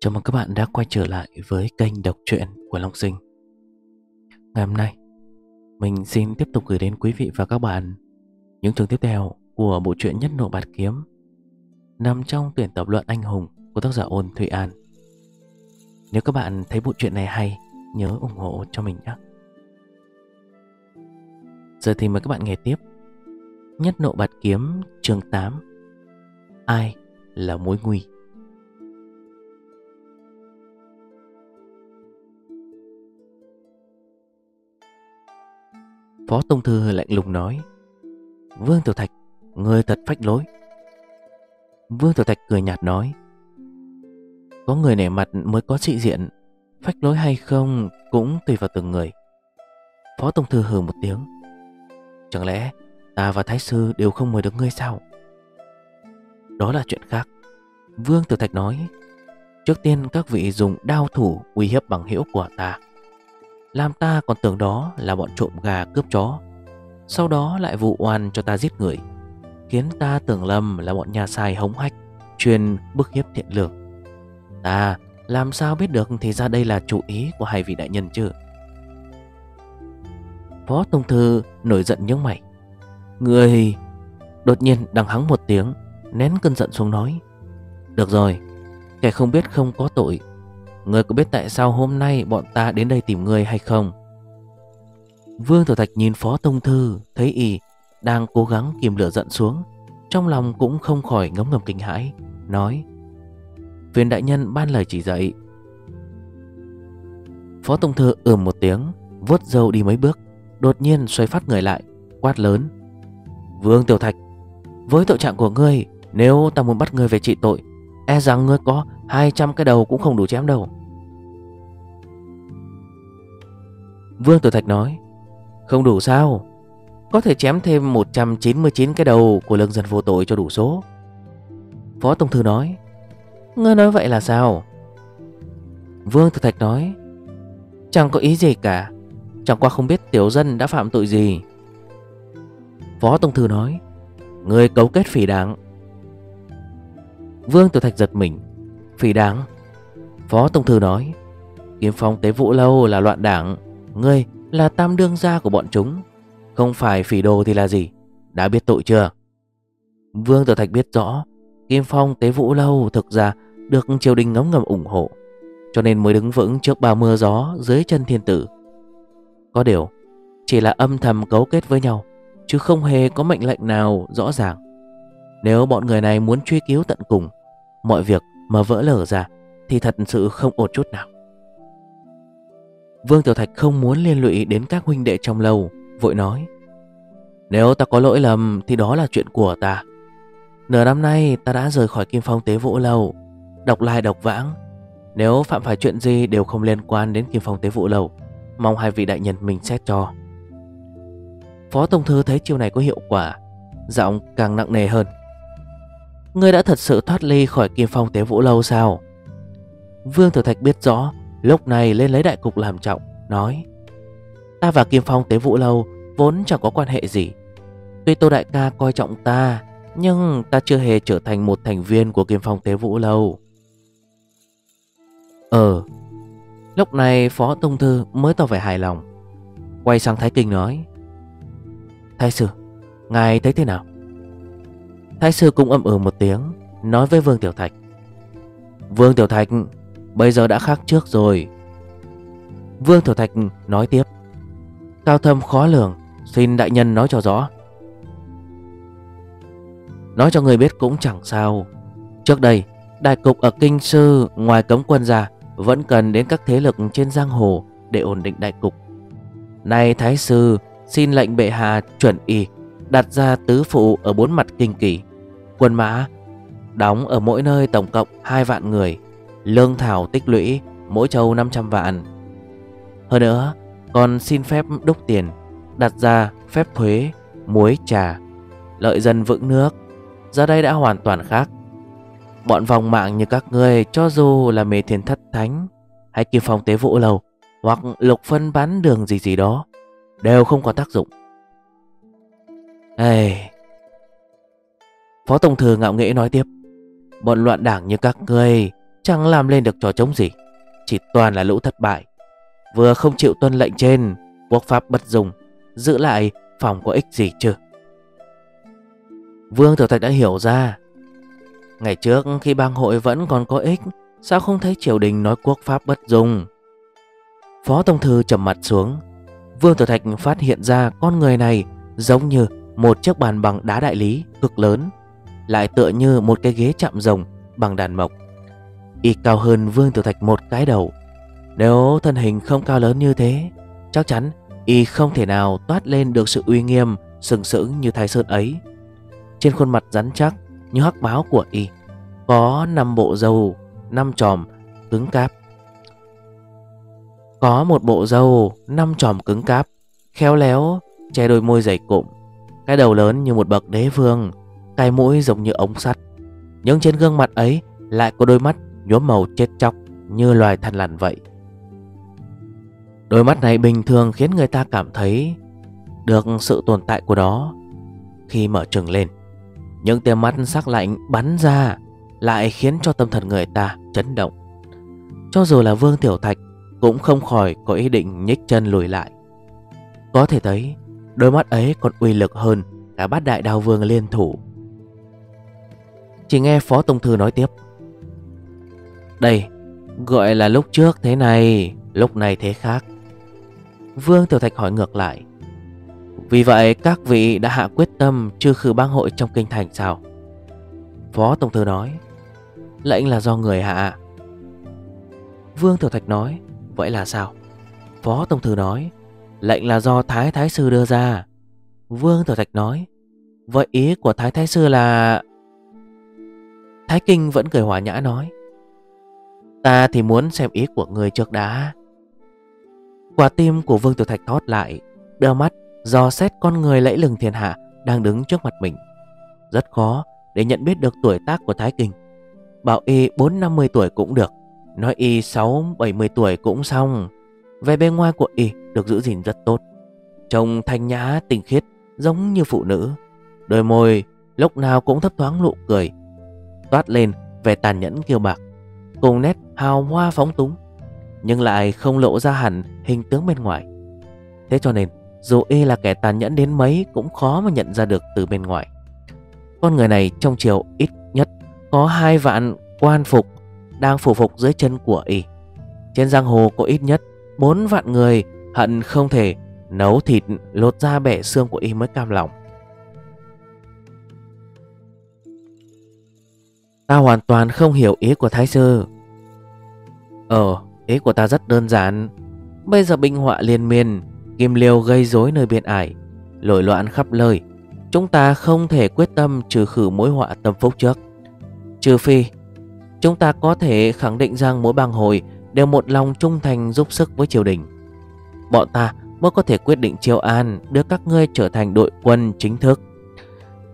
Chào mừng các bạn đã quay trở lại với kênh đọc truyện của Long Sinh. Ngày hôm nay, mình xin tiếp tục gửi đến quý vị và các bạn những chương tiếp theo của bộ truyện Nhất Nộ Bạt Kiếm nằm trong tuyển tập luận anh hùng của tác giả Ôn Thụy An. Nếu các bạn thấy bộ truyện này hay, nhớ ủng hộ cho mình nhé. Giờ thì mời các bạn nghe tiếp. Nhất Nộ Bạt Kiếm chương 8 Ai là mối nguy? Phó Tông Thư lạnh lùng nói. Vương Tiểu Thạch, Người thật phách lối. Vương Tiểu Thạch cười nhạt nói. Có người nể mặt mới có trị diện, Phách lối hay không Cũng tùy vào từng người. Phó Tông Thư hừ một tiếng. Chẳng lẽ ta và Thái Sư đều không mời được ngươi sao? Đó là chuyện khác. Vương Tiểu Thạch nói. Trước tiên các vị dùng đao thủ uy hiếp bằng hữu của ta làm ta còn tưởng đó là bọn trộm gà cướp chó. Sau đó lại vụ oan cho ta giết người, Khiến ta tưởng lầm là bọn nhà sai hống hách, Chuyên bức hiếp thiện lương. Ta, làm sao biết được thì ra đây là chủ ý của hai vị đại nhân chứ? Phó Tông Thư nổi giận nhướng mày. Người Đột nhiên đằng hắng một tiếng, Nén cơn giận xuống nói. Được rồi, Kẻ không biết không có tội Ngươi có biết tại sao hôm nay bọn ta đến đây tìm ngươi hay không? Vương Tiểu Thạch nhìn Phó Tông Thư, Thấy y đang cố gắng kìm lửa giận xuống, Trong lòng cũng không khỏi ngấm ngầm kinh hãi, Nói, Viên đại nhân ban lời chỉ dạy Phó Tông Thư ừm một tiếng, vuốt dâu đi mấy bước, Đột nhiên xoay phát người lại, Quát lớn, Vương Tiểu Thạch, Với tội trạng của ngươi, Nếu ta muốn bắt ngươi về trị tội E rằng ngươi có 200 cái đầu cũng không đủ chém đâu Vương Tử Thạch nói, Không đủ sao? Có thể chém thêm 199 cái đầu của lương dân vô tội cho đủ số. Phó Tổng Thư nói, Ngươi nói vậy là sao? Vương Tử Thạch nói, Chẳng có ý gì cả. Chẳng qua không biết tiểu dân đã phạm tội gì. Phó Tổng Thư nói, ngươi cấu kết phỉ đảng. Vương Tử Thạch giật mình, Phỉ đảng? Phó Tổng Thư nói, Kiếm phong tế vũ lâu là loạn đảng. Ngươi là tam đương gia của bọn chúng. Không phải phỉ đồ thì là gì? Đã biết tội chưa? Vương Tử Thạch biết rõ, Kim Phong, Tế Vũ Lâu thực ra được triều đình ngấm ngầm ủng hộ, Cho nên mới đứng vững trước bao mưa gió dưới chân thiên tử. Có điều, Chỉ là âm thầm cấu kết với nhau, Chứ không hề có mệnh lệnh nào rõ ràng. Nếu bọn người này muốn truy cứu tận cùng, Mọi việc mà vỡ lở ra Thì thật sự không ổn chút nào. Vương Tiểu Thạch không muốn liên lụy đến các huynh đệ trong lâu, Vội nói. Nếu ta có lỗi lầm, thì đó là chuyện của ta. Nửa năm nay, ta đã rời khỏi Kim Phong Tế Vũ Lâu. Độc lai độc vãng, Nếu phạm phải chuyện gì đều không liên quan đến Kim Phong Tế Vũ Lâu. Mong hai vị đại nhân mình xét cho. Phó Tông Thư thấy chiêu này có hiệu quả, Giọng càng nặng nề hơn. Ngươi đã thật sự thoát ly khỏi Kim Phong Tế Vũ Lâu sao? Vương Tiểu Thạch biết rõ Lúc này lên lấy đại cục làm trọng, Nói, Ta và Kim Phong Tế Vũ Lâu Vốn chẳng có quan hệ gì. Tuy Tô Đại ca coi trọng ta, Nhưng ta chưa hề trở thành một thành viên Của Kim Phong Tế Vũ Lâu. Ờ. Lúc này Phó Tông Thư mới tỏ vẻ hài lòng, Quay sang Thái Kinh nói, Thái sư, Ngài thấy thế nào? Thái sư cũng âm ừ một tiếng, Nói với Vương Tiểu Thạch, Vương Tiểu Thạch Bây giờ đã khác trước rồi. Vương Tiểu Thạch nói tiếp. Cao thâm khó lường, Xin đại nhân nói cho rõ. Nói cho người biết cũng chẳng sao. Trước đây, Đại cục ở Kinh Sư, Ngoài cấm quân ra, Vẫn cần đến các thế lực trên giang hồ Để ổn định đại cục. Này Thái Sư Xin lệnh bệ hạ chuẩn y, Đặt ra tứ phụ ở bốn mặt kinh kỳ Quân mã, Đóng ở mỗi nơi tổng cộng 2 vạn người. Lương thảo tích lũy, Mỗi châu 500 vạn. Hơn nữa còn xin phép đúc tiền, Đặt ra phép thuế, Muối, trà, Lợi dân vững nước. Giờ đây đã hoàn toàn khác. Bọn vòng mạng như các ngươi Cho dù là mê thiên thất thánh Hay kim phong tế vũ lầu Hoặc lục phân bán đường gì gì đó Đều không có tác dụng. Ê! Phó Tổng Thư ngạo nghễ nói tiếp, Bọn loạn đảng như các ngươi Chẳng làm lên được trò chống gì. Chỉ toàn là lũ thất bại. Vừa không chịu tuân lệnh trên, Quốc pháp bất dùng, Giữ lại phòng có ích gì chứ Vương Tiểu Thạch đã hiểu ra. Ngày trước khi bang hội vẫn còn có ích, Sao không thấy triều đình nói quốc pháp bất dùng? Phó Tông Thư trầm mặt xuống. Vương Tiểu Thạch phát hiện ra con người này Giống như một chiếc bàn bằng đá đại lý cực lớn, Lại tựa như một cái ghế chạm rồng bằng đàn mộc. Y cao hơn Vương Tiểu Thạch một cái đầu. Nếu thân hình không cao lớn như thế, Chắc chắn Y không thể nào toát lên được sự uy nghiêm, Sừng sững như thái sơn ấy. Trên khuôn mặt rắn chắc Như hắc báo của Y, Có năm bộ râu, năm tròm cứng cáp. Có một bộ râu, năm tròm cứng cáp, Khéo léo Che đôi môi dày cụm Cái đầu lớn như một bậc đế vương, Cái mũi giống như ống sắt. Nhưng trên gương mặt ấy Lại có đôi mắt nhuốm màu chết chóc Như loài thằn lằn vậy. Đôi mắt này bình thường khiến người ta cảm thấy Được sự tồn tại của nó Khi mở trừng lên. Những tia mắt sắc lạnh bắn ra Lại khiến cho tâm thần người ta chấn động. Cho dù là Vương Tiểu Thạch Cũng không khỏi có ý định nhích chân lùi lại. Có thể thấy, Đôi mắt ấy còn uy lực hơn Cả bát đại đao vương liên thủ. Chỉ nghe Phó Tông Thư nói tiếp. Đây, Gọi là lúc trước thế này, Lúc này thế khác. Vương Tiểu Thạch hỏi ngược lại. Vì vậy, các vị đã hạ quyết tâm Trừ khử bang hội trong kinh thành sao? Phó Tổng Thư nói. Lệnh là do người hạ. Vương Tiểu Thạch nói. Vậy là sao? Phó Tổng Thư nói. Lệnh là do Thái Thái Sư đưa ra. Vương Tiểu Thạch nói. Vậy ý của Thái Thái Sư là Thái Kinh vẫn cười hòa nhã nói. Ta thì muốn xem ý của người trước đã. Quả tim của Vương Tiểu Thạch thót lại, Đeo mắt do xét con người lẫy lừng thiên hạ Đang đứng trước mặt mình. Rất khó để nhận biết được tuổi tác của Thái Kinh. Bảo y 4-50 tuổi cũng được, Nói y 6-70 tuổi cũng xong. Về bên ngoài của y được giữ gìn rất tốt. Trông thanh nhã, tinh khiết, Giống như phụ nữ. Đôi môi lúc nào cũng thấp thoáng nụ cười. Toát lên vẻ tàn nhẫn kiêu bạc. Cùng nét hào hoa phóng túng, nhưng lại không lộ ra hẳn hình tướng bên ngoài. Thế cho nên, dù y là kẻ tàn nhẫn đến mấy Cũng khó mà nhận ra được từ bên ngoài. Con người này trong chiều ít nhất Có hai vạn quan phục Đang phủ phục dưới chân của y. Trên giang hồ có ít nhất bốn vạn người hận không thể nấu thịt lột ra bẻ xương của y mới cam lòng. Ta hoàn toàn không hiểu ý của Thái Sư. Ờ Ý của ta rất đơn giản. Bây giờ binh họa liên miên, Kim liêu gây rối nơi biên ải, Lội loạn khắp nơi. Chúng ta không thể quyết tâm trừ khử mối họa tâm phúc trước. Trừ phi, Chúng ta có thể khẳng định rằng mỗi bang hội Đều một lòng trung thành giúp sức với triều đình. Bọn ta mới có thể quyết định triều an Đưa các ngươi trở thành đội quân chính thức.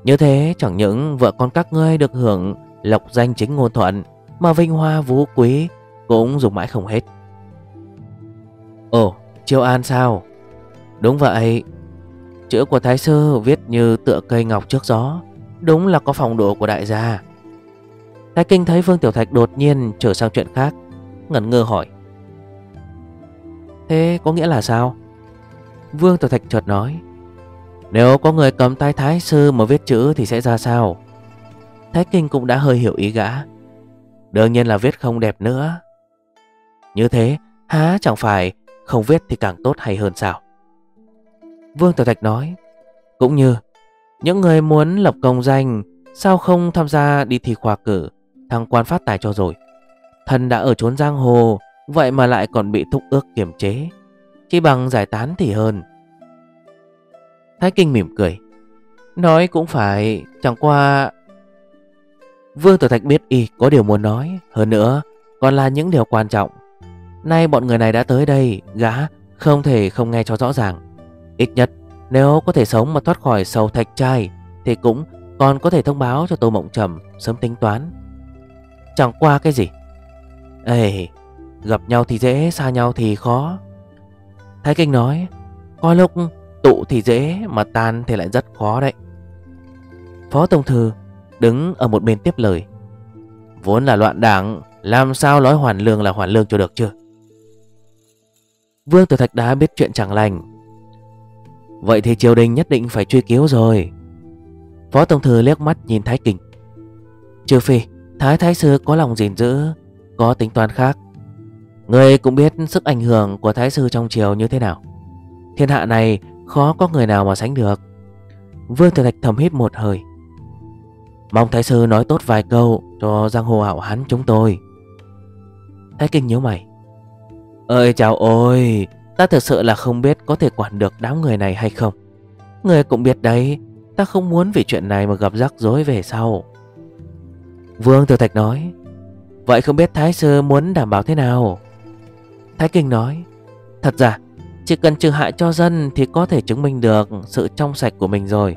Như thế, chẳng những vợ con các ngươi được hưởng Lộc danh chính ngôn thuận, Mà vinh hoa, vũ quý cũng dùng mãi không hết. Ồ, Chiêu An sao? Đúng vậy. Chữ của Thái Sư viết như tựa cây ngọc trước gió, Đúng là có phòng độ của đại gia. Thái Kinh thấy Vương Tiểu Thạch đột nhiên trở sang chuyện khác, Ngẩn ngơ hỏi. Thế có nghĩa là sao? Vương Tiểu Thạch chợt nói. Nếu có người cầm tay Thái Sư mà viết chữ thì sẽ ra sao? Thái Kinh cũng đã hơi hiểu ý gã. Đương nhiên là viết không đẹp nữa. Như thế, há chẳng phải không viết thì càng tốt hay hơn sao? Vương Tiểu Thạch nói, Cũng như, Những người muốn lập công danh, Sao không tham gia đi thi khoa cử, Thăng quan phát tài cho rồi? Thần đã ở trốn giang hồ, Vậy mà lại còn bị thúc ước kiềm chế. Chỉ bằng giải tán thì hơn. Thái Kinh mỉm cười, Nói cũng phải, Chẳng qua Vương Tử Thạch biết y có điều muốn nói, Hơn nữa còn là những điều quan trọng. Nay bọn người này đã tới đây, Gã không thể không nghe cho rõ ràng. Ít nhất, nếu có thể sống mà thoát khỏi sầu thạch trai, Thì cũng còn có thể thông báo cho Tô Mộng Trầm Sớm tính toán. Chẳng qua cái gì? Ê, Gặp nhau thì dễ, Xa nhau thì khó. Thái Kinh nói, Có lúc tụ thì dễ Mà tan thì lại rất khó đấy. Phó Tổng Thư đứng ở một bên tiếp lời. Vốn là loạn đảng, Làm sao nói hoàn lương là hoàn lương cho được chưa? Vương Tử Thạch đã biết chuyện chẳng lành. Vậy thì triều đình nhất định phải truy cứu rồi. Phó Tổng Thư liếc mắt nhìn Thái Kinh. Trừ phi, Thái Thái Sư có lòng gìn giữ, Có tính toán khác. Người cũng biết sức ảnh hưởng của Thái Sư trong triều như thế nào. Thiên hạ này khó có người nào mà sánh được. Vương Tử Thạch thầm hít một hơi. Mong Thái Sư nói tốt vài câu cho giang hồ hảo hán chúng tôi. Thái Kinh nhớ mày. Ơi chào ôi Ta thật sự là không biết có thể quản được đám người này hay không. Người cũng biết đấy, Ta không muốn vì chuyện này mà gặp rắc rối về sau. Vương tiểu Thạch nói, Vậy không biết Thái Sư muốn đảm bảo thế nào? Thái Kinh nói, Thật ra, chỉ cần trừ hại cho dân Thì có thể chứng minh được sự trong sạch của mình rồi.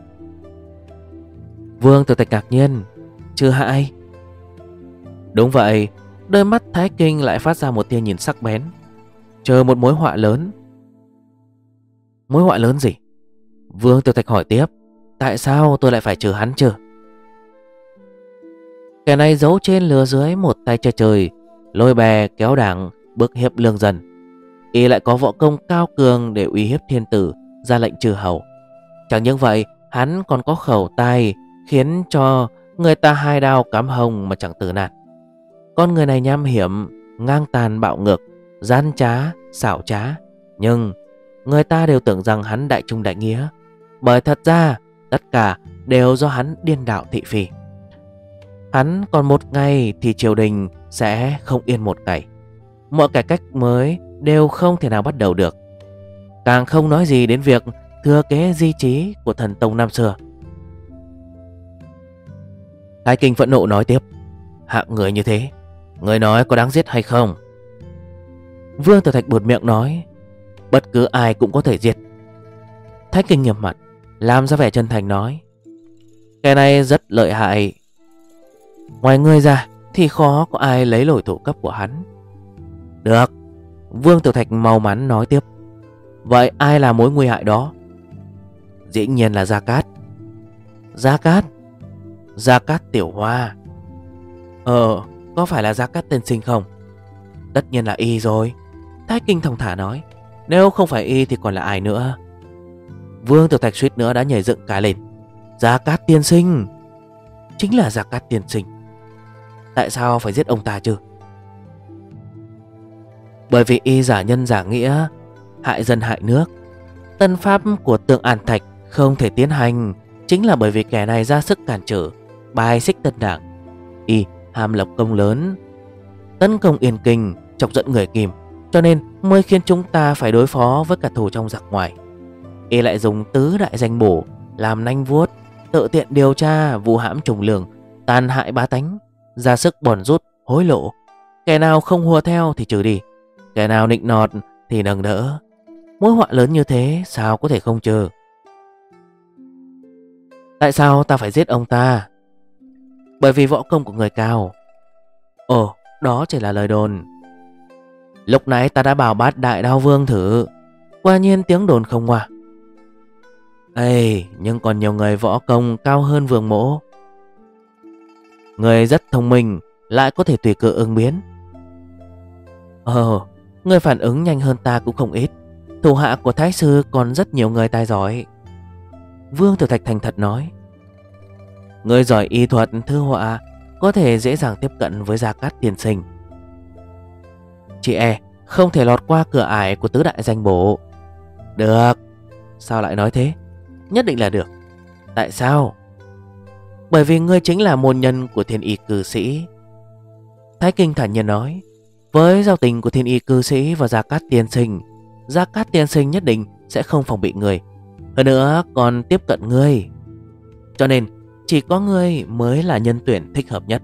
Vương Tử Tịch ngạc nhiên. Trừ hại Đúng vậy, Đôi mắt Thái Kinh lại phát ra một tia nhìn sắc bén. Chờ một mối họa lớn. Mối họa lớn gì? Vương Tiểu tạch hỏi tiếp. Tại sao tôi lại phải trừ hắn chứ? Kẻ này giấu trên lừa dưới một tay chơi trời, Lôi bè kéo đảng Bước hiệp lương dần. Y lại có võ công cao cường để uy hiếp thiên tử, Ra lệnh trừ hầu. Chẳng những vậy, Hắn còn có khẩu tay Khiến cho người ta hai đao cắm hồng mà chẳng tử nạt Con người này nham hiểm Ngang tàn bạo ngược Gian trá, xảo trá. Nhưng người ta đều tưởng rằng hắn đại trung đại nghĩa. Bởi thật ra Tất cả đều do hắn điên đạo thị phi. Hắn còn một ngày thì triều đình sẽ không yên một ngày Mọi cải cách mới đều không thể nào bắt đầu được. Càng không nói gì đến việc thừa kế di trí của thần Tông năm xưa. Thái Kinh phẫn nộ nói tiếp. Hạng người như thế, Người nói có đáng giết hay không? Vương Tử Thạch buột miệng nói, Bất cứ ai cũng có thể giết. Thái Kinh nghiêm mặt, Làm ra vẻ chân thành nói, Cái này rất lợi hại. Ngoài ngươi ra Thì khó có ai lấy lỗi thủ cấp của hắn. Được, Vương Tử Thạch mau mắn nói tiếp. Vậy ai là mối nguy hại đó? Dĩ nhiên là Gia Cát. Gia Cát? Gia Cát Tiểu Hoa. Ờ Có phải là Gia Cát tên sinh không? Tất nhiên là y rồi. Thái Kinh thông thả nói, Nếu không phải y thì còn là ai nữa? Vương Tiểu Thạch suýt nữa đã nhảy dựng cả lên. Gia Cát tiên sinh! Chính là Gia Cát tiên sinh. Tại sao phải giết ông ta chứ? Bởi vì y giả nhân giả nghĩa, Hại dân hại nước. Tân pháp của tượng An Thạch Không thể tiến hành, Chính là bởi vì kẻ này ra sức cản trở. Bài xích tân đảng. Y ham lập công lớn, Tấn công yên kinh, Chọc giận người kìm cho nên mới khiến chúng ta phải đối phó với cả thù trong giặc ngoài. Y lại dùng tứ đại danh bổ Làm nanh vuốt, Tự tiện điều tra vụ hãm trùng lường, Tàn hại bá tánh, Ra sức bòn rút, hối lộ. Kẻ nào không hùa theo thì trừ đi, Kẻ nào nịnh nọt thì nâng đỡ. Mối họa lớn như thế sao có thể không trừ? Tại sao ta phải giết ông ta? Bởi vì võ công của người cao. Ồ, đó chỉ là lời đồn. Lúc nãy ta đã bảo bát đại đao vương thử. Quả nhiên tiếng đồn không qua. Ê, nhưng còn nhiều người võ công cao hơn vương mỗ Người rất thông minh, Lại có thể tùy cơ ứng biến. Ờ Người phản ứng nhanh hơn ta cũng không ít. Thủ hạ của Thái Sư còn rất nhiều người tài giỏi. Vương Tử Thạch thành thật nói. Người giỏi y thuật thư họa Có thể dễ dàng tiếp cận với Gia Cát tiền sinh. Chị e không thể lọt qua cửa ải của tứ đại danh bổ. Được. Sao lại nói thế? Nhất định là được. Tại sao? Bởi vì ngươi chính là môn nhân của thiên y cư sĩ. Thái Kinh thản nhiên nói, Với giao tình của thiên y cư sĩ và Gia Cát tiên sinh, Gia Cát tiên sinh nhất định sẽ không phòng bị người Hơn nữa còn tiếp cận ngươi. Cho nên chỉ có ngươi mới là nhân tuyển thích hợp nhất.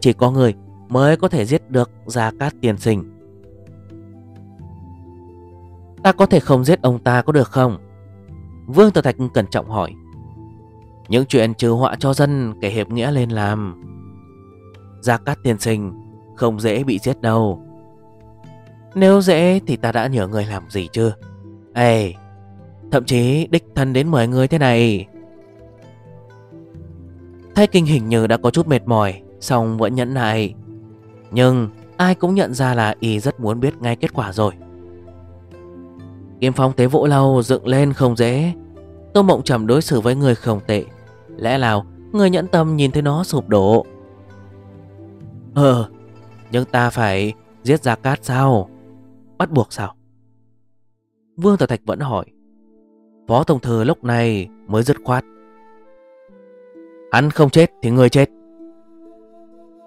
Chỉ có ngươi mới có thể giết được Gia Cát tiên sinh. Ta có thể không giết ông ta có được không? Vương Tử Thạch cẩn trọng hỏi. Những chuyện trừ họa cho dân Kẻ hiệp nghĩa lên làm. Gia Cát tiên sinh Không dễ bị giết đâu. Nếu dễ thì ta đã nhờ người làm gì chưa Ê, Thậm chí đích thân đến 10 người thế này. Thái kinh hình như đã có chút mệt mỏi, Xong vẫn nhẫn nại. Nhưng ai cũng nhận ra là y rất muốn biết ngay kết quả rồi. Kiếm phong tế vỗ lâu dựng lên không dễ. Tô Mộng Trầm đối xử với người không tệ. Lẽ nào người nhẫn tâm nhìn thấy nó sụp đổ? Ờ Nhưng ta phải giết Gia Cát sao? Bắt buộc sao? Vương Tờ Thạch vẫn hỏi. Phó Tổng Thư lúc này mới dứt khoát. Hắn không chết thì ngươi chết.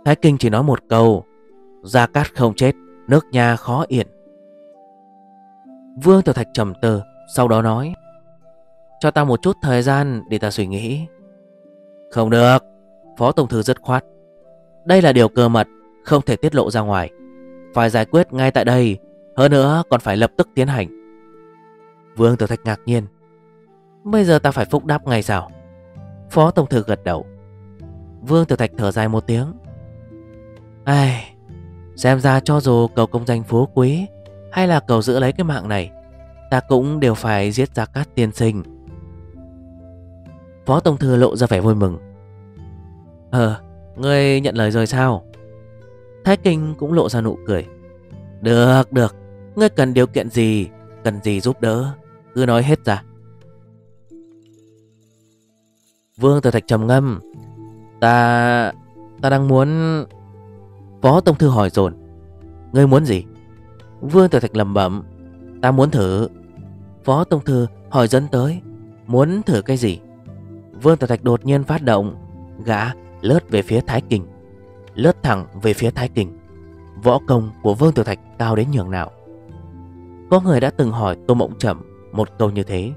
Thái Kinh chỉ nói một câu, Gia Cát không chết, Nước nhà khó yên. Vương Tiểu Thạch trầm tư, Sau đó nói, Cho ta một chút thời gian để ta suy nghĩ. Không được, Phó Tổng Thư dứt khoát. Đây là điều cơ mật, Không thể tiết lộ ra ngoài. Phải giải quyết ngay tại đây, Hơn nữa còn phải lập tức tiến hành. Vương Tiểu Thạch ngạc nhiên, Bây giờ ta phải phúc đáp ngay sao? Phó Tổng Thư gật đầu. Vương Tiểu Thạch thở dài một tiếng. Ai, Xem ra cho dù cầu công danh phú quý Hay là cầu giữ lấy cái mạng này, Ta cũng đều phải giết ra cát tiên sinh. Phó Tổng Thư lộ ra vẻ vui mừng. Ờ Ngươi nhận lời rồi sao? Thái Kinh cũng lộ ra nụ cười. Được được, Ngươi cần điều kiện gì, Cần gì giúp đỡ? Cứ nói hết ra. Vương Tử Thạch trầm ngâm. Ta... Ta đang muốn... Phó Tông Thư hỏi dồn. Ngươi muốn gì? Vương Tử Thạch lầm bẩm. Ta muốn thử. Phó Tông Thư hỏi dẫn tới. Muốn thử cái gì? Vương Tử Thạch đột nhiên phát động. Gã lướt về phía Thái Kinh. Lướt thẳng về phía Thái Kinh. Võ công của Vương Tử Thạch cao đến nhường nào? Có người đã từng hỏi Tô Mộng Trầm Một câu như thế.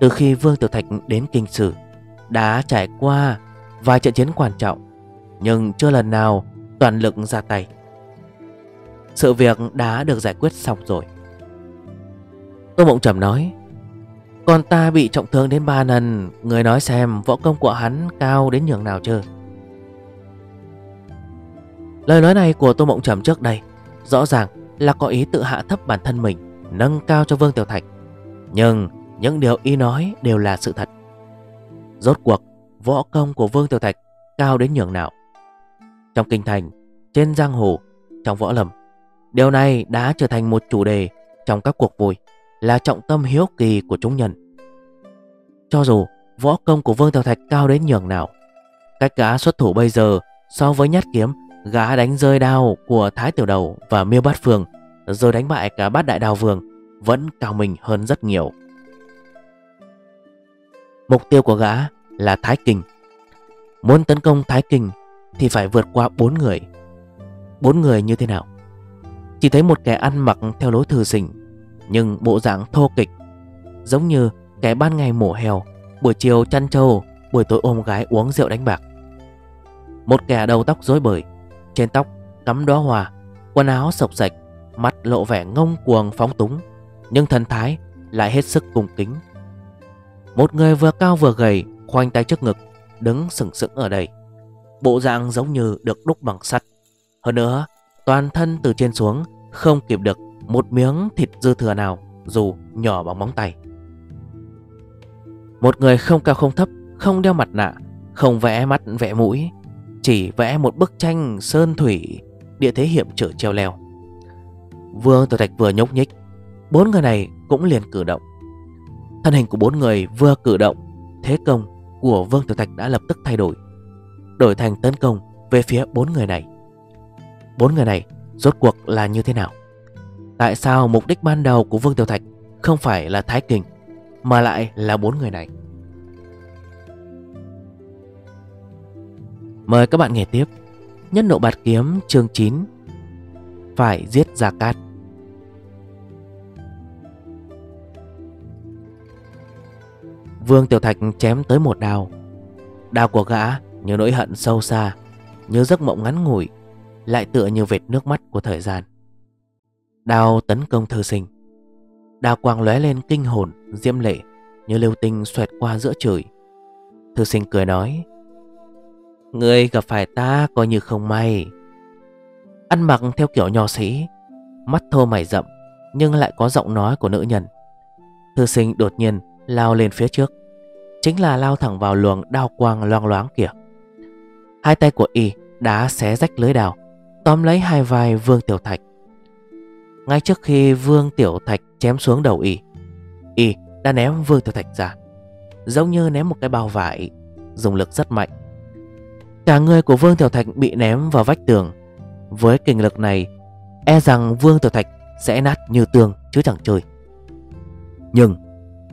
Từ khi Vương Tử Thạch đến Kinh Sử đã trải qua vài trận chiến quan trọng, Nhưng chưa lần nào toàn lực ra tay. Sự việc đã được giải quyết xong rồi. Tô Mộng Trầm nói Còn ta bị trọng thương đến ba lần, Người nói xem võ công của hắn cao đến nhường nào chưa? Lời nói này của Tô Mộng Trầm trước đây Rõ ràng là có ý tự hạ thấp bản thân mình, Nâng cao cho Vương Tiểu Thạch. Nhưng những điều y nói đều là sự thật. Rốt cuộc võ công của Vương Tiểu Thạch cao đến nhường nào? Trong kinh thành, trên giang hồ, trong võ lâm Điều này đã trở thành một chủ đề trong các cuộc vui Là trọng tâm hiếu kỳ của chúng nhân. Cho dù võ công của Vương Tiểu Thạch cao đến nhường nào Cách gã xuất thủ bây giờ so với nhát kiếm Gã đánh rơi đao của Thái Tiểu Đầu và Miêu Bát Phương Rồi đánh bại cả bát đại đào vương Vẫn cao mình hơn rất nhiều. Mục tiêu của gã là Thái Kinh. Muốn tấn công Thái Kinh Thì phải vượt qua bốn người. Bốn người như thế nào? Chỉ thấy một kẻ ăn mặc theo lối thư sinh, Nhưng bộ dạng thô kịch, Giống như kẻ ban ngày mổ heo, Buổi chiều chăn trâu, Buổi tối ôm gái uống rượu đánh bạc. Một kẻ đầu tóc rối bời, Trên tóc cắm đóa hoa, Quần áo sộc sạch, Mặt lộ vẻ ngông cuồng phóng túng, Nhưng thần thái lại hết sức cung kính. Một người vừa cao vừa gầy, Khoanh tay trước ngực, Đứng sừng sững ở đây. Bộ dạng giống như được đúc bằng sắt. Hơn nữa, toàn thân từ trên xuống, Không kịp được một miếng thịt dư thừa nào, Dù nhỏ bằng móng tay. Một người không cao không thấp, Không đeo mặt nạ, Không vẽ mắt vẽ mũi, Chỉ vẽ một bức tranh sơn thủy, Địa thế hiểm trở treo leo. Vương từ Thạch vừa nhúc nhích. Bốn người này cũng liền cử động. Thân hình của bốn người vừa cử động, Thế công của Vương Tiểu Thạch đã lập tức thay đổi Đổi thành tấn công về phía bốn người này. Bốn người này rốt cuộc là như thế nào? Tại sao mục đích ban đầu của Vương Tiểu Thạch Không phải là Thái Kình, Mà lại là bốn người này? Mời các bạn nghe tiếp. Nhất nộ bạt kiếm chương 9 Phải giết Gia Cát. Vương Tiểu Thạch chém tới một đao. Đao của gã, như nỗi hận sâu xa, Như giấc mộng ngắn ngủi, Lại tựa như vệt nước mắt của thời gian. Đao tấn công thư sinh. Đao quang lóe lên kinh hồn, Diễm lệ, Như lưu tinh xoẹt qua giữa trời. Thư sinh cười nói Người gặp phải ta coi như không may. Ăn mặc theo kiểu nho sĩ, Mắt thô mày rậm, Nhưng lại có giọng nói của nữ nhân. Thư sinh đột nhiên lao lên phía trước. Chính là lao thẳng vào luồng đao quang loang loáng kìa Hai tay của y đã xé rách lưới đào Tóm lấy hai vai Vương Tiểu Thạch. Ngay trước khi Vương Tiểu Thạch chém xuống đầu y Y đã ném Vương Tiểu Thạch ra, Giống như ném một cái bao vải Dùng lực rất mạnh. Cả người của Vương Tiểu Thạch bị ném vào vách tường. Với kinh lực này E rằng Vương Tiểu Thạch sẽ nát như tường chứ chẳng chơi Nhưng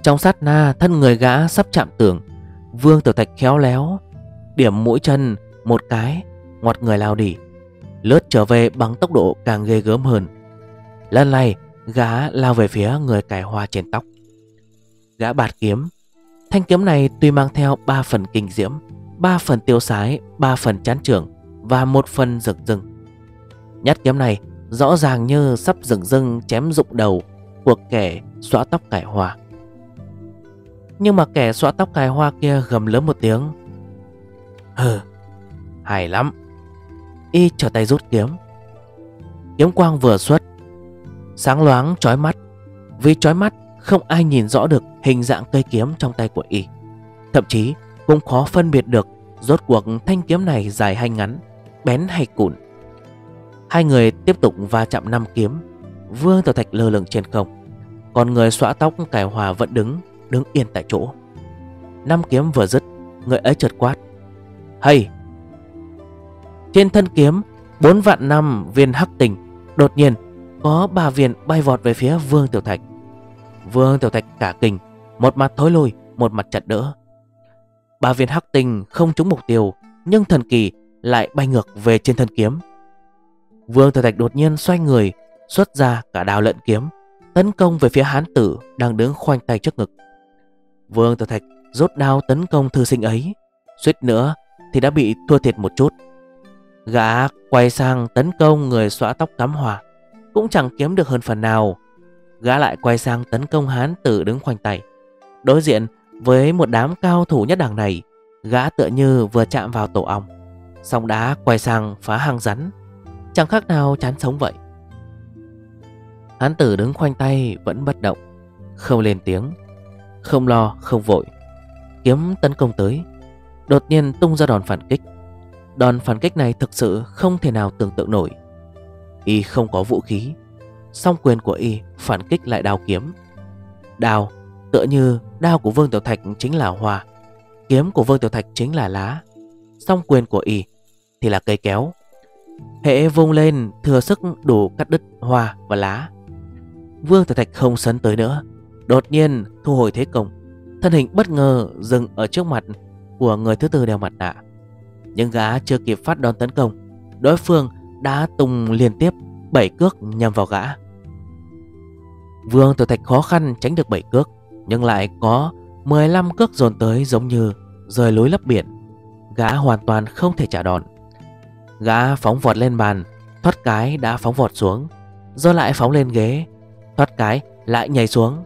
trong sát na, thân người gã sắp chạm tường. Vương Tiểu Thạch khéo léo, Điểm mũi chân một cái, Ngoặt người lao đi. Lướt trở về bằng tốc độ càng ghê gớm hơn. Lần này, gã lao về phía người cài hoa trên tóc. Gã bạt kiếm. Thanh kiếm này tuy mang theo 3 phần kinh diễm 3 phần tiêu sái 3 phần chán trường Và một phần rực rừng Nhát kiếm này rõ ràng như sắp rừng rưng chém rụng đầu Của kẻ xóa tóc cải hoa. Nhưng mà kẻ xóa tóc cài hoa kia gầm lớn một tiếng. Hừ, Hay lắm. Y trở tay rút kiếm. Kiếm quang vừa xuất, Sáng loáng, chói mắt. Vì chói mắt, không ai nhìn rõ được hình dạng cây kiếm trong tay của Y. Thậm chí, cũng khó phân biệt được Rốt cuộc thanh kiếm này dài hay ngắn, Bén hay cụn. Hai người tiếp tục va chạm năm kiếm, Vương Tiểu Thạch lơ lửng trên không. Còn người xõa tóc cải hòa vẫn đứng Đứng yên tại chỗ. Năm kiếm vừa dứt, Người ấy chợt quát. Hay! Trên thân kiếm, bốn vạn năm viên hắc tình, Đột nhiên có ba viên bay vọt về phía Vương Tiểu Thạch. Vương Tiểu Thạch cả kinh, Một mặt thối lùi Một mặt chặt đỡ. Ba viên hắc tinh không trúng mục tiêu, Nhưng thần kỳ lại bay ngược về trên thân kiếm. Vương Tiểu Thạch đột nhiên xoay người, Xuất ra cả đào lận kiếm, Tấn công về phía hán tử Đang đứng khoanh tay trước ngực. Vương Tiểu Thạch rút đao tấn công thư sinh ấy. Suýt nữa thì đã bị thua thiệt một chút. Gã quay sang tấn công người xóa tóc cắm hòa Cũng chẳng kiếm được hơn phần nào. Gã lại quay sang tấn công hán tử đứng khoanh tay. Đối diện với một đám cao thủ nhất đảng này, Gã tựa như vừa chạm vào tổ ong. Xong đá quay sang phá hang rắn. Chẳng khác nào chán sống vậy. Hán tử đứng khoanh tay vẫn bất động, Không lên tiếng. Không lo, không vội. Kiếm tấn công tới, Đột nhiên tung ra đòn phản kích. Đòn phản kích này thực sự không thể nào tưởng tượng nổi. Y không có vũ khí, Song quyền của Y phản kích lại đao kiếm. Đao, tựa như đao của Vương Tiểu Thạch chính là hoa, Kiếm của Vương Tiểu Thạch chính là lá. Song quyền của Y thì là cây kéo. Hệ vung lên thừa sức đủ cắt đứt hoa và lá. Vương Tiểu Thạch không sấn tới nữa. Đột nhiên thu hồi thế công. Thân hình bất ngờ dừng ở trước mặt Của người thứ tư đeo mặt nạ. Nhưng gã chưa kịp phát đòn tấn công, Đối phương đã tung liên tiếp bảy cước nhằm vào gã. Vương Tiểu Thạch khó khăn tránh được bảy cước, Nhưng lại có 15 cước dồn tới giống như rời lối lấp biển. Gã hoàn toàn không thể trả đòn. Gã phóng vọt lên bàn, Thoát cái đã phóng vọt xuống, Rồi lại phóng lên ghế, Thoát cái lại nhảy xuống.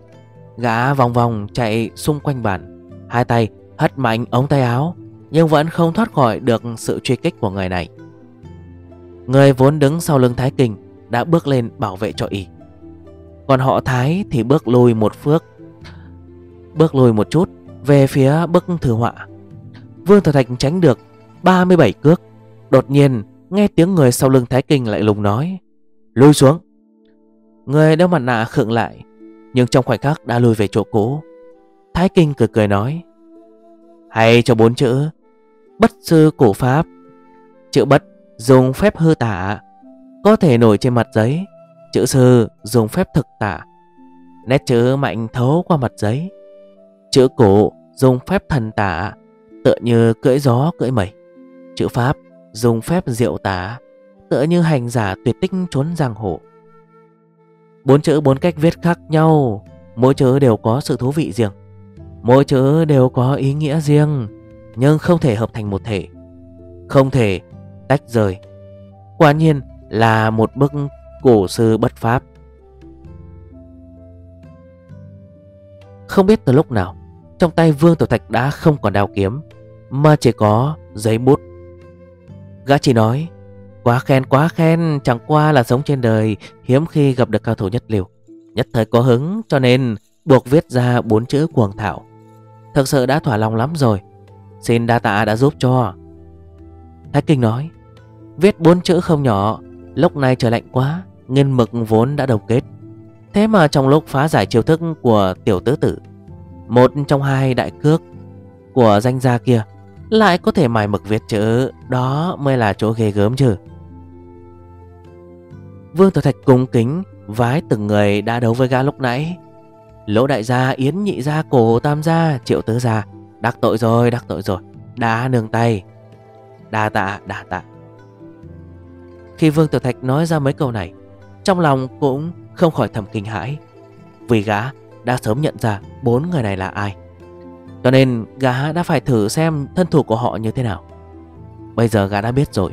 Gã vòng vòng chạy xung quanh bàn. Hai tay hất mạnh ống tay áo, Nhưng vẫn không thoát khỏi được sự truy kích của người này. Người vốn đứng sau lưng Thái Kinh Đã bước lên bảo vệ cho y. Còn họ Thái thì bước lùi một phước, Bước lùi một chút Về phía bức thừa họa. Vương Thừa Thạch tránh được 37 cước, Đột nhiên nghe tiếng người sau lưng Thái Kinh lại lùng nói Lùi xuống. Người đeo mặt nạ khựng lại nhưng trong khoảnh khắc đã lùi về chỗ cũ, Thái Kinh cười cười nói, Hay cho bốn chữ, Bất sư cổ pháp. Chữ bất dùng phép hư tả, Có thể nổi trên mặt giấy. Chữ sư dùng phép thực tả, Nét chữ mạnh thấu qua mặt giấy. Chữ cổ dùng phép thần tả, Tựa như cưỡi gió cưỡi mây. Chữ pháp Dùng phép diệu tả, Tựa như hành giả tuyệt tích trốn giang hồ. Bốn chữ bốn cách viết khác nhau. Mỗi chữ đều có sự thú vị riêng. Mỗi chữ đều có ý nghĩa riêng, Nhưng không thể hợp thành một thể. Không thể tách rời. Quả nhiên là một bức cổ sư bất pháp. Không biết từ lúc nào, Trong tay Vương Tiểu Thạch đã không còn đao kiếm, Mà chỉ có giấy bút. Gã chỉ nói Quá khen quá khen, Chẳng qua là sống trên đời, Hiếm khi gặp được cao thủ nhất liều. Nhất thời có hứng, cho nên Buộc viết ra bốn chữ cuồng thảo. Thực sự đã thỏa lòng lắm rồi. Xin đa tạ đã giúp cho. Thái Kinh nói, Viết bốn chữ không nhỏ, Lúc này trời lạnh quá, Nghiên mực vốn đã đồng kết. Thế mà trong lúc phá giải chiêu thức của tiểu tứ tử, Một trong hai đại cước Của danh gia kia Lại có thể mài mực viết chữ, Đó mới là chỗ ghê gớm chứ. Vương Tử Thạch cung kính Vái từng người đã đấu với gã lúc nãy. Lỗ đại gia, Yến nhị gia, cổ tam gia, triệu tứ gia Đắc tội rồi, đắc tội rồi Đã nương tay. Đa tạ, đa tạ. Khi Vương Tử Thạch nói ra mấy câu này Trong lòng cũng không khỏi thầm kinh hãi Vì gã đã sớm nhận ra bốn người này là ai. Cho nên gã đã phải thử xem thân thủ của họ như thế nào. Bây giờ gã đã biết rồi.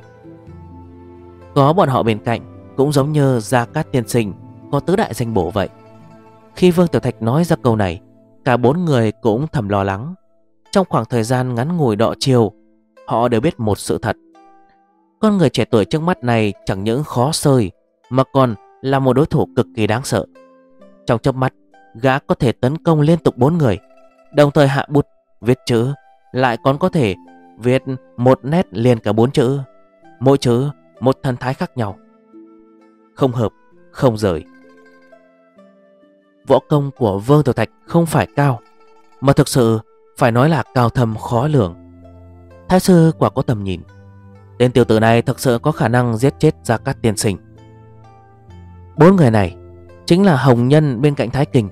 Có bọn họ bên cạnh cũng giống như Gia Cát Tiên Sinh, Có tứ đại danh bổ vậy. Khi Vương Tiểu Thạch nói ra câu này, Cả bốn người cũng thầm lo lắng. Trong khoảng thời gian ngắn ngủi đọ chiều Họ đều biết một sự thật. Con người trẻ tuổi trước mắt này chẳng những khó sơi, Mà còn là một đối thủ cực kỳ đáng sợ. Trong chớp mắt, Gã có thể tấn công liên tục bốn người, Đồng thời hạ bút, Viết chữ, Lại còn có thể viết một nét liền cả bốn chữ. Mỗi chữ, một thần thái khác nhau. Không hợp, Không rời. Võ công của Vương Tiểu Thạch không phải cao, Mà thực sự phải nói là cao thâm khó lường. Thái sư quả có tầm nhìn, Tên tiểu tử này thực sự có khả năng giết chết ra các tiên sinh. Bốn người này chính là Hồng Nhân bên cạnh Thái Kình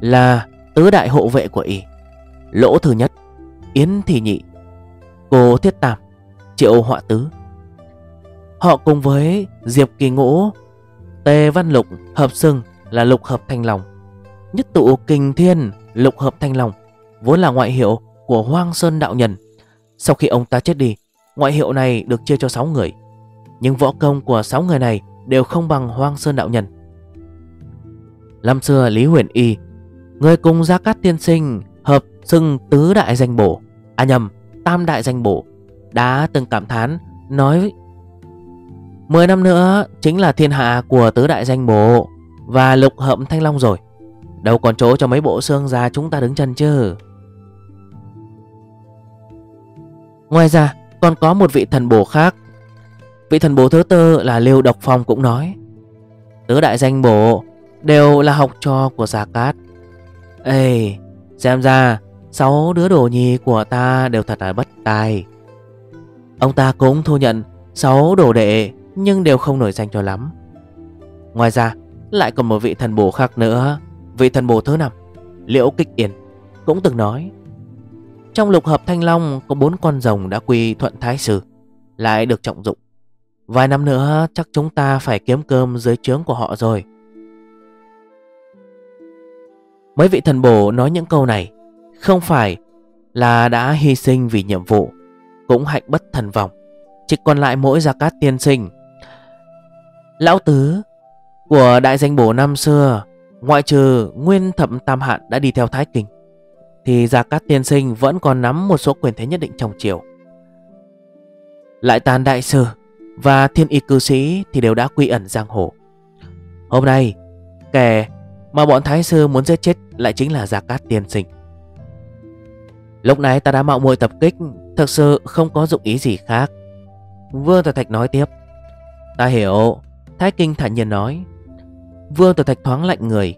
Là tứ đại hộ vệ của y. Lỗ thứ nhất, Yến Thị Nhị, Cô Thiết Tam, Triệu Họa Tứ. Họ cùng với Diệp Kỳ Ngũ Tề Văn Lục, hợp xưng là Lục Hợp Thanh lòng Nhất tụ Kình Thiên, Lục Hợp Thanh lòng Vốn là ngoại hiệu của Hoang Sơn Đạo Nhân. Sau khi ông ta chết đi, Ngoại hiệu này được chia cho 6 người. Nhưng võ công của 6 người này Đều không bằng Hoang Sơn Đạo Nhân. Năm xưa Lý Huyền Y, Người cùng Gia Cát Tiên Sinh, Hợp xưng tứ đại danh bổ À nhầm, tam đại danh bổ, Đã từng cảm thán, Nói Mười năm nữa chính là thiên hạ của tứ đại danh bổ Và lục hậm thanh long rồi. Đâu còn chỗ cho mấy bộ xương già chúng ta đứng chân chứ? Ngoài ra còn có một vị thần bổ khác. Vị thần bổ thứ tư là Liêu Độc Phong cũng nói Tứ đại danh bổ đều là học trò của Gia Cát. Ê, xem ra sáu đứa đồ nhi của ta đều thật là bất tài. Ông ta cũng thu nhận sáu đồ đệ nhưng đều không nổi danh cho lắm. Ngoài ra, lại còn một vị thần bổ khác nữa. Vị thần bổ thứ năm, Liễu Kích Yên, Cũng từng nói, Trong lục hợp Thanh Long Có bốn con rồng đã quy thuận Thái sử Lại được trọng dụng. Vài năm nữa, chắc chúng ta phải kiếm cơm dưới trướng của họ rồi. Mấy vị thần bổ nói những câu này, Không phải là đã hy sinh vì nhiệm vụ, Cũng hạnh bất thần vọng. Chỉ còn lại mỗi gia cát tiên sinh Lão tứ, Của đại danh bổ năm xưa, Ngoại trừ nguyên thẩm tam hạn đã đi theo Thái Kinh, Thì Gia Cát Tiên Sinh vẫn còn nắm một số quyền thế nhất định trong triều. Lại tàn đại sư và thiên y cư sĩ thì đều đã quy ẩn giang hồ. Hôm nay, kẻ mà bọn Thái Sư muốn giết chết lại chính là Gia Cát Tiên Sinh. Lúc này ta đã mạo muội tập kích, Thực sự không có dụng ý gì khác. Vương Thạch Thạch nói tiếp, Ta hiểu Thái Kinh thản nhiên nói. Vương Tử Thạch thoáng lạnh người.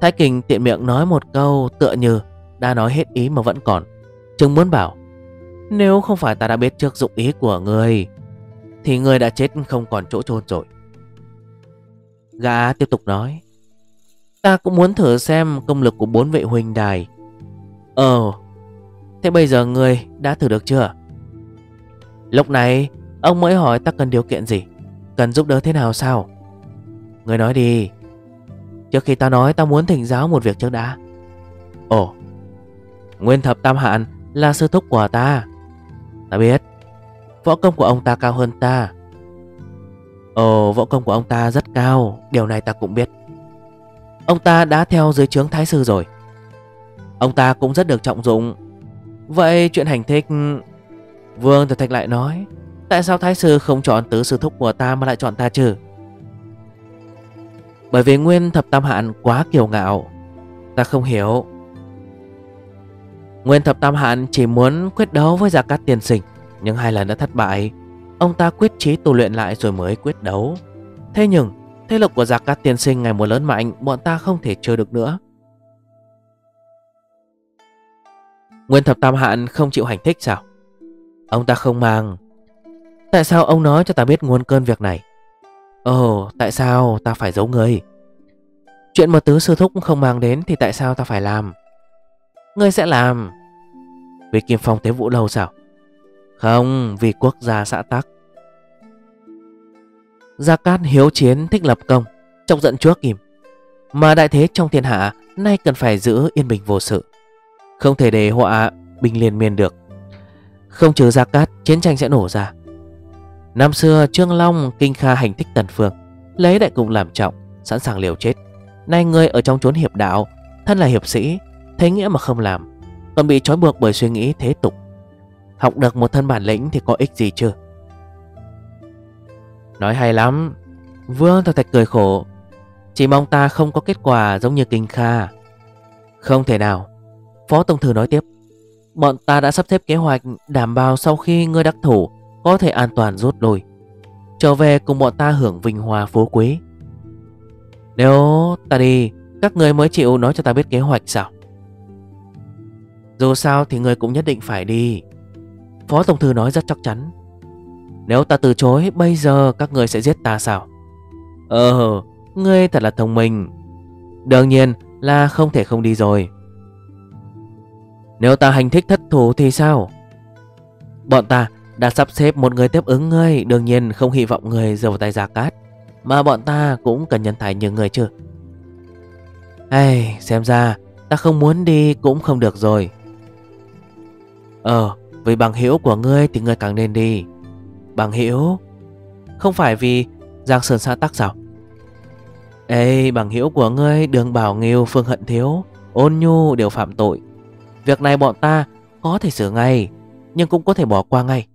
Thái Kinh tiện miệng nói một câu tựa như Đã nói hết ý mà vẫn còn. Chừng muốn bảo, Nếu không phải ta đã biết trước dụng ý của người Thì người đã chết không còn chỗ chôn rồi. Gã tiếp tục nói, Ta cũng muốn thử xem công lực của bốn vị huynh đài. Ờ Thế bây giờ người đã thử được chưa? Lúc này, Ông mới hỏi ta cần điều kiện gì? Cần giúp đỡ thế nào sao? Người nói đi. Trước khi ta nói ta muốn thỉnh giáo một việc trước đã. Ồ, Nguyên thập tam hạn là sư thúc của ta. Ta biết, Võ công của ông ta cao hơn ta. Ồ, võ công của ông ta rất cao, Điều này ta cũng biết. Ông ta đã theo dưới trướng thái sư rồi. Ông ta cũng rất được trọng dụng. Vậy chuyện hành thích, Vương Tử Thạch lại nói Tại sao thái sư không chọn tứ sư thúc của ta Mà lại chọn ta chứ? Bởi vì nguyên thập tam hạn quá kiều ngạo. Ta không hiểu. Nguyên thập tam hạn chỉ muốn quyết đấu với Gia Cát Tiên Sinh, Nhưng hai lần đã thất bại. Ông ta quyết chí tu luyện lại rồi mới quyết đấu. Thế nhưng, Thế lực của Gia Cát tiên sinh ngày một lớn mạnh, Bọn ta không thể chơi được nữa. Nguyên thập tam hạn không chịu hành thích sao? Ông ta không mang Tại sao ông nói cho ta biết nguồn cơn việc này? Ồ, tại sao ta phải giấu người? Chuyện mà tứ sư thúc không mang đến Thì tại sao ta phải làm? Ngươi sẽ làm. Vì Kim Phong Tế Vũ Lâu sao? Không, vì quốc gia xã tắc. Gia Cát hiếu chiến thích lập công, Trong giận chúa kìm Mà đại thế trong thiên hạ, Nay cần phải giữ yên bình vô sự. Không thể để họa bình liên miên được. Không trừ Gia Cát, Chiến tranh sẽ nổ ra. Năm xưa, Trương Long kinh kha hành thích Tần Phương Lấy đại cung làm trọng, Sẵn sàng liều chết. Nay người ở trong chốn hiệp đạo, Thân là hiệp sĩ, thế nghĩa mà không làm, Còn bị trói buộc bởi suy nghĩ thế tục. Học được một thân bản lĩnh thì có ích gì chưa? Nói hay lắm Vương Thạch Thạch cười khổ, Chỉ mong ta không có kết quả giống như Kinh Kha. Không thể nào, Phó Tông Thư nói tiếp, Bọn ta đã sắp xếp kế hoạch Đảm bảo sau khi ngươi đắc thủ có thể an toàn rút lui Trở về cùng bọn ta hưởng vinh hoa phú quý. Nếu ta đi, Các người mới chịu nói cho ta biết kế hoạch sao? Dù sao thì người cũng nhất định phải đi. Phó Tổng Thư nói rất chắc chắn. Nếu ta từ chối, Bây giờ các người sẽ giết ta sao? Ờ Ngươi thật là thông minh. Đương nhiên là không thể không đi rồi. Nếu ta hành thích thất thủ thì sao? Bọn ta đã sắp xếp một người tiếp ứng ngươi Đương nhiên không hy vọng người rời vào tay Gia Cát Mà bọn ta cũng cần nhân tài như người chứ. Ây, xem ra ta không muốn đi cũng không được rồi. Ờ, vì bằng hữu của ngươi thì ngươi càng nên đi. Bằng hữu? Không phải vì Giang Sơn xã tắc sao? Ê bằng hữu của ngươi Đường Bảo Nghiêu Phương Hận Thiếu Ôn Nhu đều phạm tội. Việc này bọn ta có thể sửa ngay Nhưng cũng có thể bỏ qua ngay.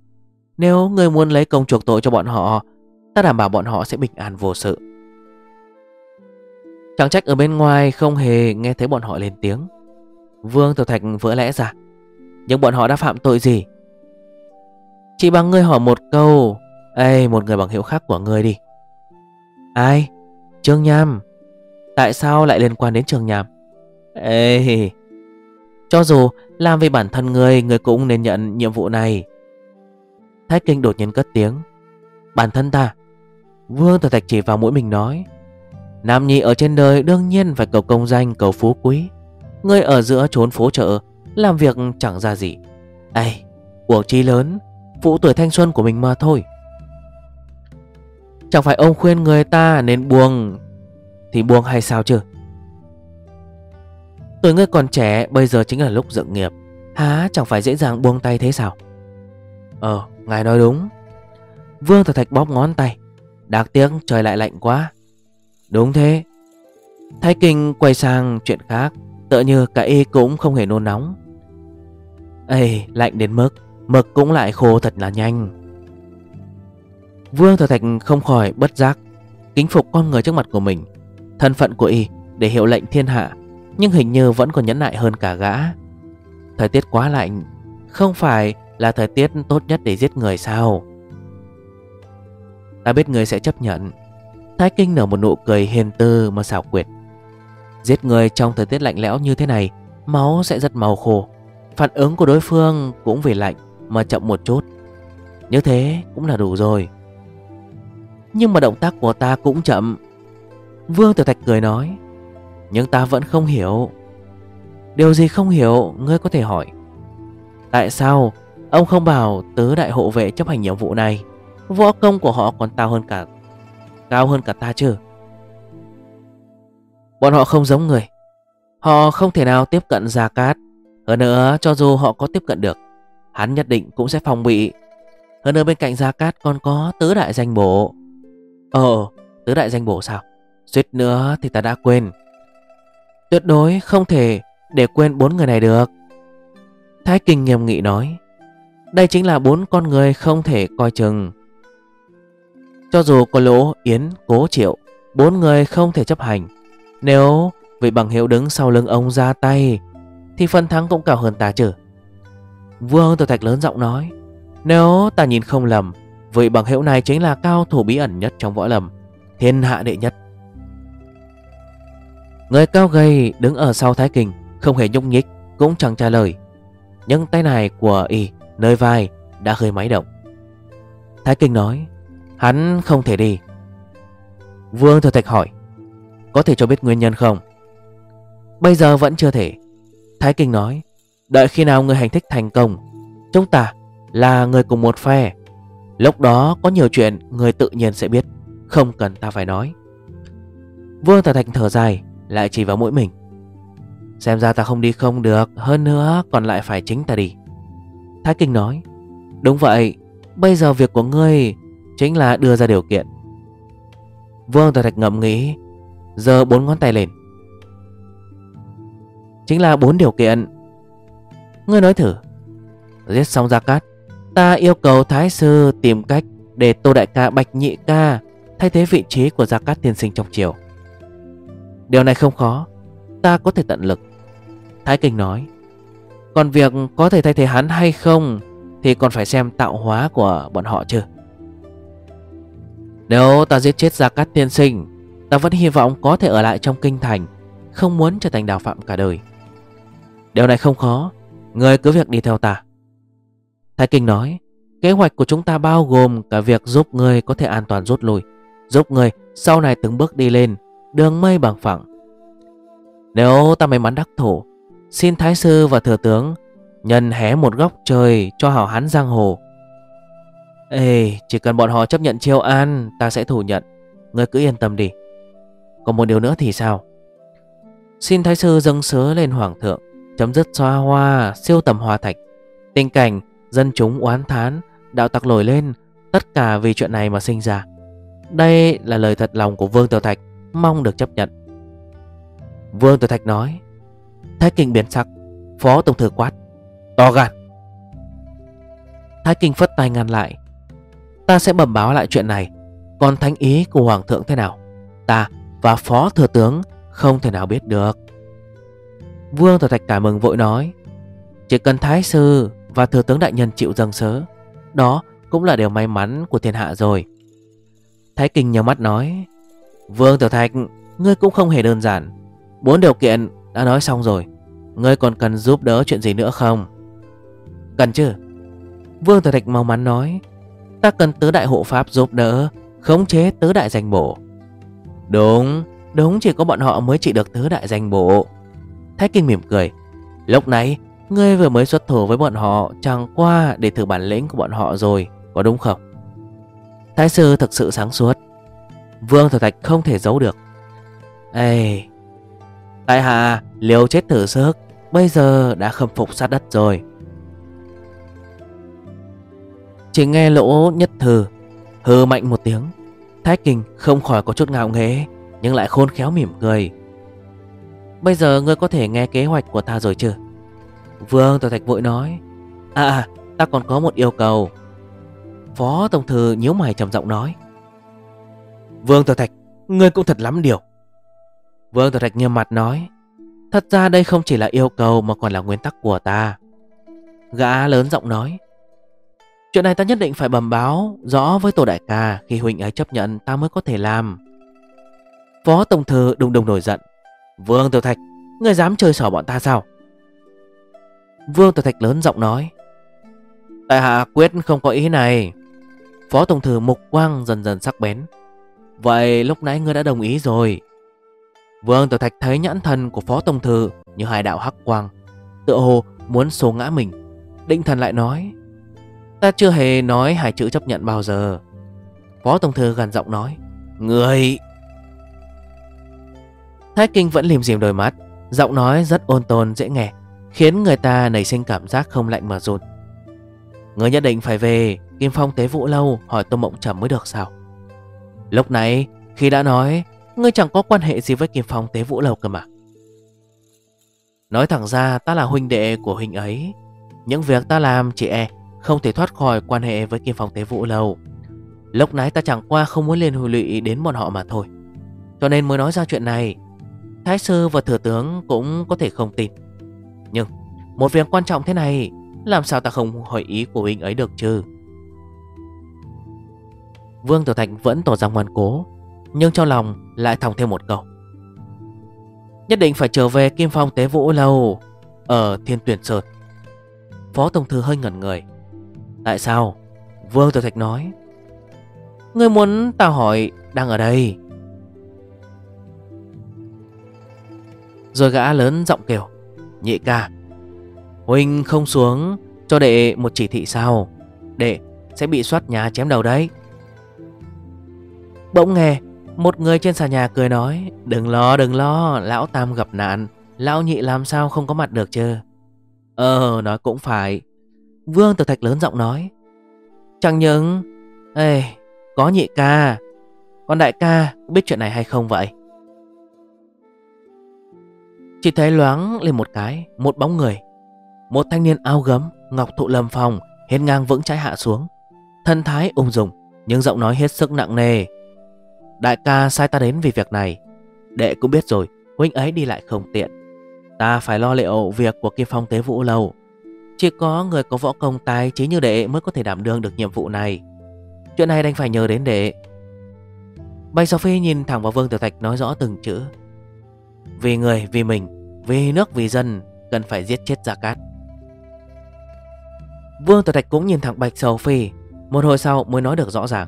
Nếu người muốn lấy công chuộc tội cho bọn họ, Ta đảm bảo bọn họ sẽ bình an vô sự. Chẳng trách ở bên ngoài không hề nghe thấy bọn họ lên tiếng. Vương Tiểu Thạch vỡ lẽ ra. Nhưng bọn họ đã phạm tội gì? Chỉ bằng ngươi hỏi một câu, Ê, một người bằng hiệu khác của ngươi đi. Ai? Trương Nham. Tại sao lại liên quan đến Trương Nham? Ê. Cho dù làm vì bản thân ngươi Ngươi cũng nên nhận nhiệm vụ này. Thái Kinh đột nhiên cất tiếng. Bản thân ta, Vương Tử Thạch chỉ vào mũi mình nói, Nam nhi ở trên đời đương nhiên phải cầu công danh, cầu phú quý. Ngươi ở giữa trốn phố chợ, Làm việc chẳng ra gì. Ây Cuộc chi lớn, Phụ tuổi thanh xuân của mình mà thôi. Chẳng phải ông khuyên người ta nên buông, Thì buông hay sao chứ? Tuổi ngươi còn trẻ, Bây giờ chính là lúc dựng nghiệp. Há chẳng phải dễ dàng buông tay thế sao? Ờ ngài nói đúng. Vương Thật Thạch bóp ngón tay. Đáng tiếc trời lại lạnh quá. Đúng thế. Thái Kinh quay sang chuyện khác, Tựa như cả y cũng không hề nôn nóng. Ê, lạnh đến mức, Mực cũng lại khô thật là nhanh. Vương Thừa Thạch không khỏi bất giác, Kính phục con người trước mặt của mình, Thân phận của y để hiệu lệnh thiên hạ, Nhưng hình như vẫn còn nhẫn nại hơn cả gã. Thời tiết quá lạnh, Không phải là thời tiết tốt nhất để giết người sao? Ta biết người sẽ chấp nhận. Thái Kinh nở một nụ cười hiền tư mà xảo quyệt. Giết người trong thời tiết lạnh lẽo như thế này, Máu sẽ rất màu khô. Phản ứng của đối phương cũng vì lạnh Mà chậm một chút. Như thế cũng là đủ rồi. Nhưng mà động tác của ta cũng chậm. Vương Tiểu Thạch cười nói, Nhưng ta vẫn không hiểu. Điều gì không hiểu, Ngươi có thể hỏi. Tại sao ông không bảo tứ đại hộ vệ chấp hành nhiệm vụ này. Võ công của họ còn cao hơn cả, Cao hơn cả ta chứ? Bọn họ không giống người. Họ không thể nào tiếp cận Gia Cát. Hơn nữa, cho dù họ có tiếp cận được, Hắn nhất định cũng sẽ phòng bị. Hơn nữa bên cạnh Gia Cát còn có tứ đại danh bổ. Ờ tứ đại danh bổ sao? Suýt nữa thì ta đã quên. Tuyệt đối không thể để quên bốn người này được. Thái Kinh nghiêm nghị nói. Đây chính là bốn con người không thể coi chừng. Cho dù có lỗ, yến, cố triệu Bốn người không thể chấp hành. Nếu vị bằng hiệu đứng sau lưng ông ra tay Thì phần thắng cũng cao hơn ta chứ. Vương Tiểu Thạch lớn giọng nói Nếu ta nhìn không lầm Vị bằng hiệu này chính là cao thủ bí ẩn nhất trong võ lâm Thiên hạ đệ nhất. Người cao gầy đứng ở sau Thái Kinh Không hề nhúc nhích Cũng chẳng trả lời. Nhưng tay này của y nơi vai đã hơi máy động. Thái Kinh nói, Hắn không thể đi. Vương Thừa Thạch hỏi, Có thể cho biết nguyên nhân không? Bây giờ vẫn chưa thể. Thái Kinh nói, Đợi khi nào người hành thích thành công, Chúng ta là người cùng một phe. Lúc đó có nhiều chuyện người tự nhiên sẽ biết, Không cần ta phải nói. Vương Thừa Thạch thở dài, Lại chỉ vào mũi mình. Xem ra ta không đi không được, Hơn nữa còn lại phải chính ta đi. Thái Kinh nói, Đúng vậy, Bây giờ việc của ngươi Chính là đưa ra điều kiện. Vương Thừa Thạch ngậm nghĩ Giờ bốn ngón tay lên. Chính là bốn điều kiện. Ngươi nói thử. Giết xong Gia Cát, Ta yêu cầu Thái Sư tìm cách Để Tô Đại ca, Bạch Nhị ca Thay thế vị trí của Gia Cát tiên sinh trong triều. Điều này không khó, Ta có thể tận lực. Thái Kinh nói còn việc có thể thay thế hắn hay không Thì còn phải xem tạo hóa của bọn họ chứ. Nếu ta giết chết Gia Cát tiên sinh, Ta vẫn hy vọng có thể ở lại trong kinh thành, Không muốn trở thành đào phạm cả đời. Điều này không khó, Người cứ việc đi theo ta. Thái Kinh nói, Kế hoạch của chúng ta bao gồm cả việc giúp người có thể an toàn rút lui, Giúp người sau này từng bước đi lên Đường mây bằng phẳng. Nếu ta may mắn đắc thủ Xin Thái Sư và Thừa Tướng Nhân hé một góc trời cho hảo hán giang hồ. Ê, chỉ cần bọn họ chấp nhận chiêu an Ta sẽ thủ nhận. Người cứ yên tâm đi. Còn một điều nữa thì sao? Xin Thái Sư dâng sớ lên Hoàng thượng Chấm dứt xoa hoa siêu tầm hoa thạch. Tình cảnh dân chúng oán thán Đạo tặc nổi lên Tất cả vì chuyện này mà sinh ra. Đây là lời thật lòng của Vương Tiểu Thạch Mong được chấp nhận. Vương Tiểu Thạch nói Thái Kinh biến sắc. Phó Tổng Thư quát. To gan. Thái Kinh phất tay ngăn lại. Ta sẽ bẩm báo lại chuyện này. Còn thánh ý của Hoàng thượng thế nào? Ta và Phó Thừa Tướng Không thể nào biết được. Vương Thừa Thạch cảm mừng vội nói. Chỉ cần Thái Sư và Thừa Tướng Đại Nhân chịu dâng sớ, Đó cũng là điều may mắn của thiên hạ rồi. Thái Kinh nhớ mắt nói. Vương Thừa Thạch, Ngươi cũng không hề đơn giản. Bốn điều kiện đã nói xong rồi, Ngươi còn cần giúp đỡ chuyện gì nữa không? Cần chứ. Vương Thừa Thạch mau mắn nói, Ta cần tứ đại hộ pháp giúp đỡ, Khống chế tứ đại danh bộ. Đúng Đúng, chỉ có bọn họ mới trị được tứ đại danh bộ. Thái Kinh mỉm cười, Lúc nãy, Ngươi vừa mới xuất thủ với bọn họ Chẳng qua để thử bản lĩnh của bọn họ rồi, Có đúng không? Thái sư thực sự sáng suốt. Vương Thừa Thạch không thể giấu được. Ê Tại hạ, liều chết thử sức. Bây giờ đã khâm phục sát đất rồi. Chỉ nghe lỗ nhất thử, Hừ mạnh một tiếng. Thái Kinh không khỏi có chút ngạo nghễ, Nhưng lại khôn khéo mỉm cười. Bây giờ ngươi có thể nghe kế hoạch của ta rồi chưa Vương Tổ Thạch vội nói. À, à ta còn có một yêu cầu. Phó Tổng Thư nhíu mày trầm giọng nói. Vương Tổ Thạch, Ngươi cũng thật lắm điều. Vương Tiểu Thạch nghiêm mặt nói, Thật ra đây không chỉ là yêu cầu mà còn là nguyên tắc của ta. Gã lớn giọng nói, Chuyện này ta nhất định phải bẩm báo Rõ với Tổ Đại ca Khi Huynh ấy chấp nhận ta mới có thể làm. Phó Tổng Thư đùng đùng nổi giận, Vương Tiểu Thạch, Ngươi dám chơi xỏ bọn ta sao? Vương Tiểu Thạch lớn giọng nói, Tại hạ quyết không có ý này. Phó Tổng Thư mục quang dần dần sắc bén, Vậy lúc nãy ngươi đã đồng ý rồi Vương Tiểu Thạch thấy nhãn thần của Phó Tổng Thư Như hai đạo hắc quang Tựa hồ muốn số ngã mình. Định thần lại nói, Ta chưa hề nói hai chữ chấp nhận bao giờ. Phó Tổng Thư gần giọng nói, Người! Thái Kinh vẫn liềm diềm đôi mắt, Giọng nói rất ôn tồn, dễ nghe, Khiến người ta nảy sinh cảm giác không lạnh mà rụt. Người nhất định phải về, Kim Phong tế vũ lâu, hỏi Tô Mộng Trầm mới được sao? Lúc nãy khi đã nói Ngươi chẳng có quan hệ gì với Kim Phong tế vũ lâu cơ mà. Nói thẳng ra, ta là huynh đệ của huynh ấy. Những việc ta làm, chị e Không thể thoát khỏi quan hệ với Kim Phong tế vũ lâu. Lúc nãy ta chẳng qua không muốn liên hồi lụy đến bọn họ mà thôi. Cho nên mới nói ra chuyện này. Thái sư và thừa tướng cũng có thể không tin. Nhưng, một việc quan trọng thế này, Làm sao ta không hỏi ý của huynh ấy được chứ? Vương Tiểu Thạch vẫn tỏ ra ngoan cố. Nhưng trong lòng lại thòng thêm một câu. Nhất định phải trở về Kim Phong Tế Vũ Lâu, Ở Thiên Tuyển Sơn. Phó Tổng Thư hơi ngẩn người. Tại sao? Vương Tiểu Thạch nói. Ngươi muốn tao hỏi đang ở đây. Rồi gã lớn giọng kêu. Nhị ca, Huynh không xuống cho đệ một chỉ thị sao? Đệ sẽ bị soát nhà chém đầu đấy. Bỗng nghe một người trên xà nhà cười nói, Đừng lo đừng lo, Lão Tam gặp nạn. Lão nhị làm sao không có mặt được chứ? Ờ nói cũng phải. Vương Tử Thạch lớn giọng nói, Chẳng những, Ê, có nhị ca. Còn đại ca biết chuyện này hay không vậy? Chỉ thấy loáng lên một cái, Một bóng người. Một thanh niên ao gấm, Ngọc thụ lầm phòng hết ngang vững trái hạ xuống. Thân thái ung dung, Nhưng giọng nói hết sức nặng nề. Đại ca sai ta đến vì việc này. Đệ cũng biết rồi Huynh ấy đi lại không tiện. Ta phải lo liệu việc của Kim Phong Tế Vũ Lâu. Chỉ có người có võ công tài trí như đệ mới có thể đảm đương được nhiệm vụ này. Chuyện này đành phải nhờ đến đệ. Bạch Sophie nhìn thẳng vào Vương Tiểu Thạch nói rõ từng chữ. Vì người, vì mình, vì nước, vì dân Cần phải giết chết Gia Cát. Vương Tiểu Thạch cũng nhìn thẳng Bạch Sophie Một hồi sau mới nói được rõ ràng.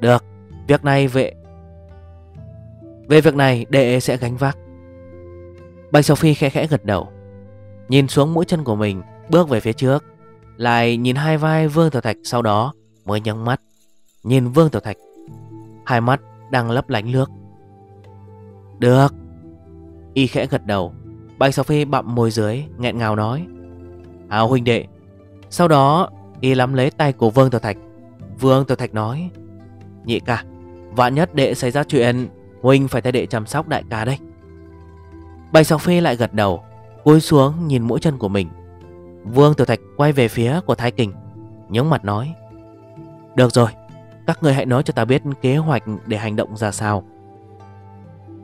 Được, việc này về Về việc này đệ sẽ gánh vác. Bạch Sophie khẽ khẽ gật đầu, Nhìn xuống mũi chân của mình, Bước về phía trước, Lại nhìn hai vai Vương Tiểu Thạch sau đó, mới nhắm mắt. Nhìn Vương Tiểu Thạch, Hai mắt đang lấp lánh nước Được. Y khẽ gật đầu. Bạch Sophie bặm môi dưới, nghẹn ngào nói. Hào huynh đệ. Sau đó, Y lắm lấy tay của Vương Tiểu Thạch. Vương Tiểu Thạch nói, Nhị ca Vạn nhất đệ xảy ra chuyện Huynh phải thay đệ chăm sóc đại ca đây Bạch Sophie lại gật đầu, Cúi xuống nhìn mũi chân của mình. Vương Tiểu Thạch quay về phía của Thái Kình, Nhướng mặt nói, được rồi, Các người hãy nói cho ta biết kế hoạch để hành động ra sao.